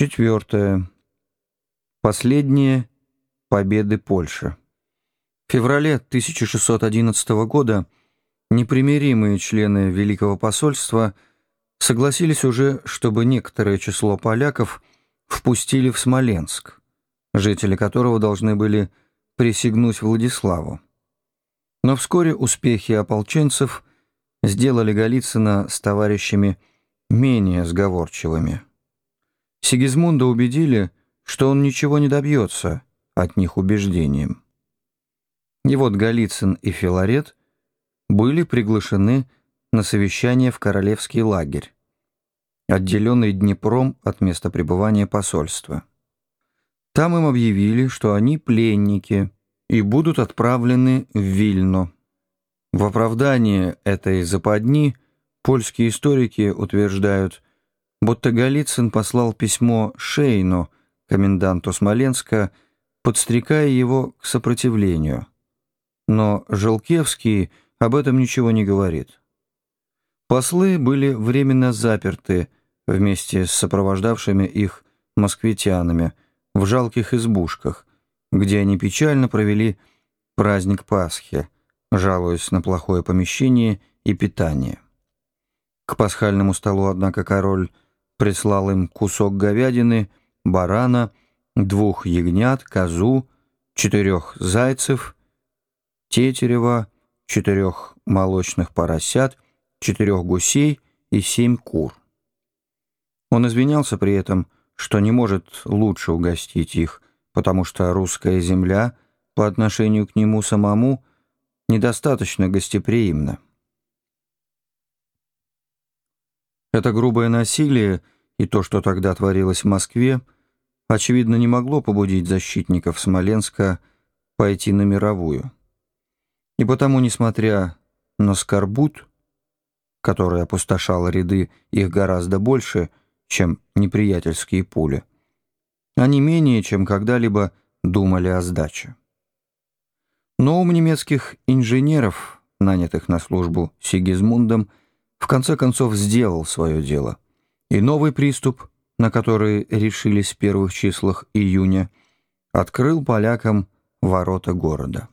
Четвертое. Последние победы Польши. В феврале 1611 года непримиримые члены Великого посольства согласились уже, чтобы некоторое число поляков впустили в Смоленск, жители которого должны были присягнуть Владиславу. Но вскоре успехи ополченцев сделали Голицына с товарищами менее сговорчивыми. Сигизмунда убедили, что он ничего не добьется от них убеждением. И вот Голицын и Филарет были приглашены на совещание в Королевский лагерь, отделенный Днепром от места пребывания посольства. Там им объявили, что они пленники и будут отправлены в Вильно. В оправдание этой западни польские историки утверждают, будто Голицын послал письмо Шейну, коменданту Смоленска, подстрекая его к сопротивлению. Но Желкевский об этом ничего не говорит. Послы были временно заперты вместе с сопровождавшими их москвитянами в жалких избушках, где они печально провели праздник Пасхи, жалуясь на плохое помещение и питание. К пасхальному столу, однако, король прислал им кусок говядины, барана, двух ягнят, козу, четырех зайцев, тетерева, четырех молочных поросят, четырех гусей и семь кур. Он извинялся при этом, что не может лучше угостить их, потому что русская земля по отношению к нему самому недостаточно гостеприимна. Это грубое насилие и то, что тогда творилось в Москве, очевидно, не могло побудить защитников Смоленска пойти на мировую. И потому, несмотря на скорбут, который опустошал ряды их гораздо больше, чем неприятельские пули, они менее, чем когда-либо думали о сдаче. Но ум немецких инженеров, нанятых на службу Сигизмундом, в конце концов сделал свое дело. И новый приступ, на который решились в первых числах июня, открыл полякам ворота города.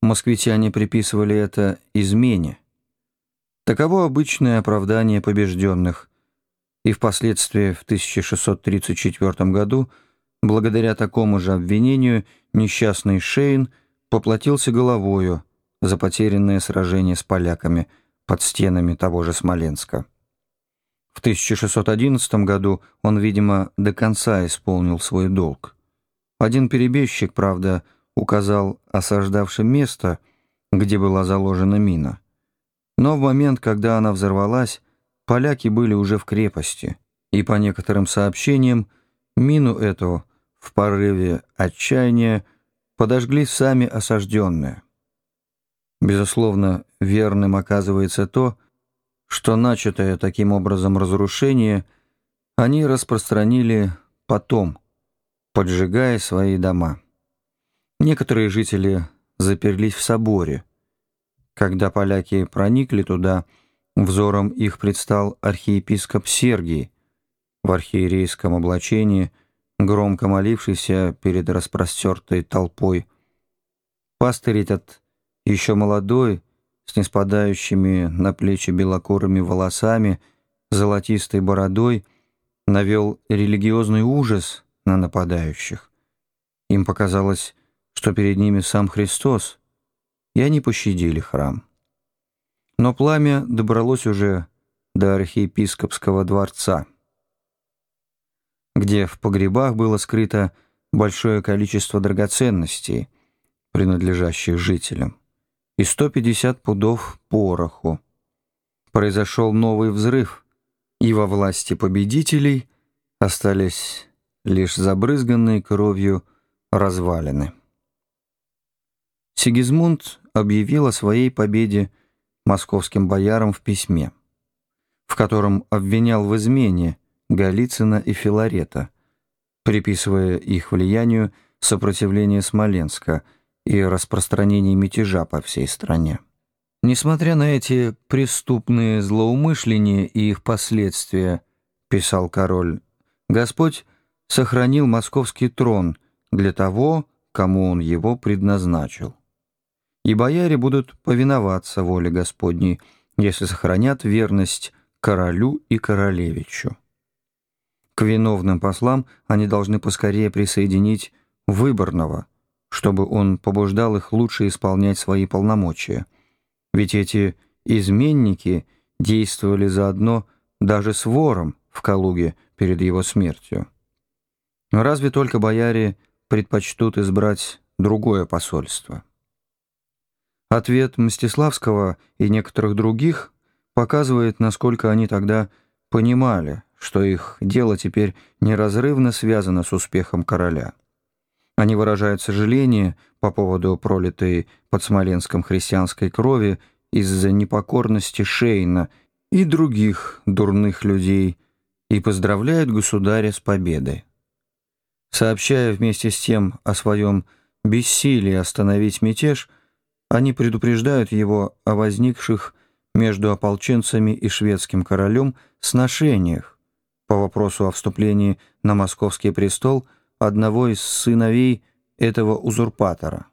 Москвитяне приписывали это измене. Таково обычное оправдание побежденных, и впоследствии в 1634 году, благодаря такому же обвинению, несчастный Шейн поплатился головою за потерянное сражение с поляками – под стенами того же Смоленска. В 1611 году он, видимо, до конца исполнил свой долг. Один перебежчик, правда, указал осаждавшим место, где была заложена мина. Но в момент, когда она взорвалась, поляки были уже в крепости, и по некоторым сообщениям мину эту в порыве отчаяния подожгли сами осажденные. Безусловно, верным оказывается то, что начатое таким образом разрушение они распространили потом, поджигая свои дома. Некоторые жители заперлись в соборе. Когда поляки проникли туда, взором их предстал архиепископ Сергий в архиерейском облачении, громко молившийся перед распростертой толпой. Пастырь этот еще молодой, с неспадающими на плечи белокурыми волосами, золотистой бородой, навел религиозный ужас на нападающих. Им показалось, что перед ними сам Христос, и они пощадили храм. Но пламя добралось уже до архиепископского дворца, где в погребах было скрыто большое количество драгоценностей, принадлежащих жителям и 150 пудов пороху. Произошел новый взрыв, и во власти победителей остались лишь забрызганные кровью развалины. Сигизмунд объявил о своей победе московским боярам в письме, в котором обвинял в измене Голицына и Филарета, приписывая их влиянию сопротивление Смоленска – и распространении мятежа по всей стране. Несмотря на эти преступные злоумышления и их последствия, писал король, Господь сохранил московский трон для того, кому он его предназначил. И бояре будут повиноваться воле Господней, если сохранят верность королю и королевичу. К виновным послам они должны поскорее присоединить выборного, чтобы он побуждал их лучше исполнять свои полномочия. Ведь эти изменники действовали заодно даже с вором в Калуге перед его смертью. Разве только бояре предпочтут избрать другое посольство? Ответ Мстиславского и некоторых других показывает, насколько они тогда понимали, что их дело теперь неразрывно связано с успехом короля. Они выражают сожаление по поводу пролитой под Смоленском христианской крови из-за непокорности Шейна и других дурных людей и поздравляют государя с победой. Сообщая вместе с тем о своем бессилии остановить мятеж, они предупреждают его о возникших между ополченцами и шведским королем сношениях по вопросу о вступлении на московский престол одного из сыновей этого узурпатора.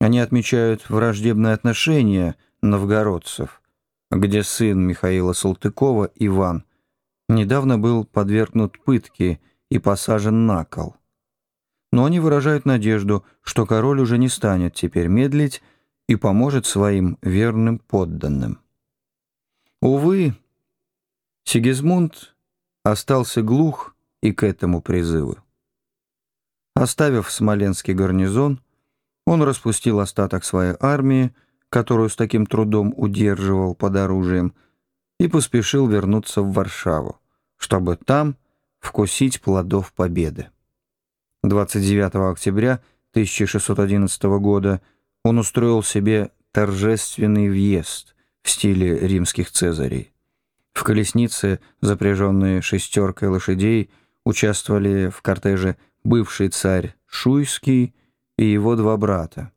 Они отмечают враждебное отношение новгородцев, где сын Михаила Салтыкова, Иван, недавно был подвергнут пытке и посажен на кол. Но они выражают надежду, что король уже не станет теперь медлить и поможет своим верным подданным. Увы, Сигизмунд остался глух и к этому призыву. Оставив Смоленский гарнизон, он распустил остаток своей армии, которую с таким трудом удерживал под оружием, и поспешил вернуться в Варшаву, чтобы там вкусить плодов победы. 29 октября 1611 года он устроил себе торжественный въезд в стиле римских цезарей. В колеснице, запряженные шестеркой лошадей, участвовали в кортеже бывший царь Шуйский и его два брата.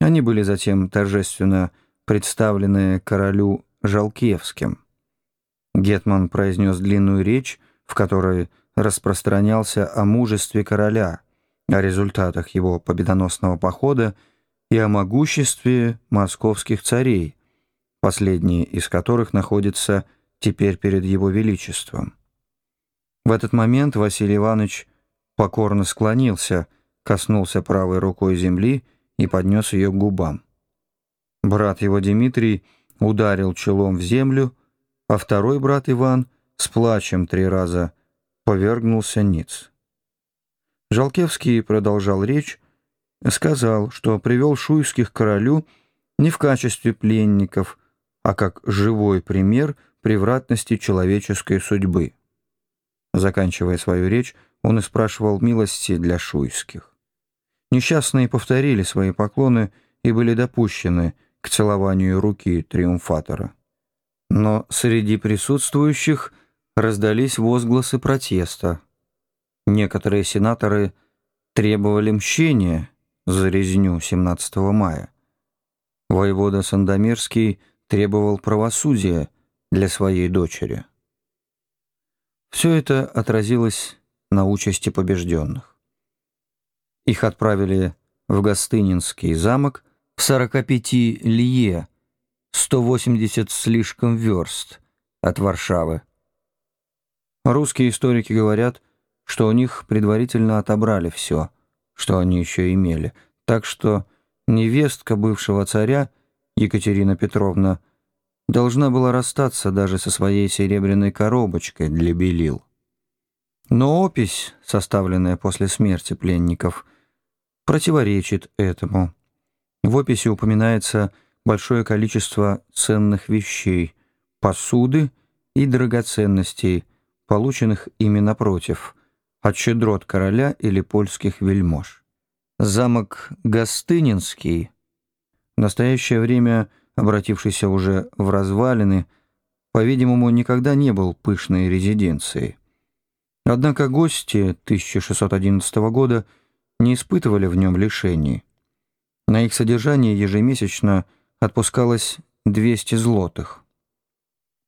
Они были затем торжественно представлены королю Жалкевским. Гетман произнес длинную речь, в которой распространялся о мужестве короля, о результатах его победоносного похода и о могуществе московских царей, последний из которых находится теперь перед его величеством. В этот момент Василий Иванович покорно склонился, коснулся правой рукой земли и поднес ее к губам. Брат его Дмитрий ударил челом в землю, а второй брат Иван с плачем три раза повергнулся ниц. Жалкевский продолжал речь, сказал, что привел шуйских королю не в качестве пленников, а как живой пример превратности человеческой судьбы. Заканчивая свою речь, он и спрашивал милости для шуйских. Несчастные повторили свои поклоны и были допущены к целованию руки триумфатора. Но среди присутствующих раздались возгласы протеста. Некоторые сенаторы требовали мщения за резню 17 мая. Воевода Сандомирский требовал правосудия для своей дочери. Все это отразилось на участи побежденных. Их отправили в Гостынинский замок в 45 лье, 180 слишком верст от Варшавы. Русские историки говорят, что у них предварительно отобрали все, что они еще имели, так что невестка бывшего царя, Екатерина Петровна, должна была расстаться даже со своей серебряной коробочкой для белил. Но опись, составленная после смерти пленников, противоречит этому. В описи упоминается большое количество ценных вещей, посуды и драгоценностей, полученных ими напротив, от щедрот короля или польских вельмож. Замок Гостынинский, в настоящее время обратившийся уже в развалины, по-видимому, никогда не был пышной резиденцией. Однако гости 1611 года не испытывали в нем лишений. На их содержание ежемесячно отпускалось 200 злотых.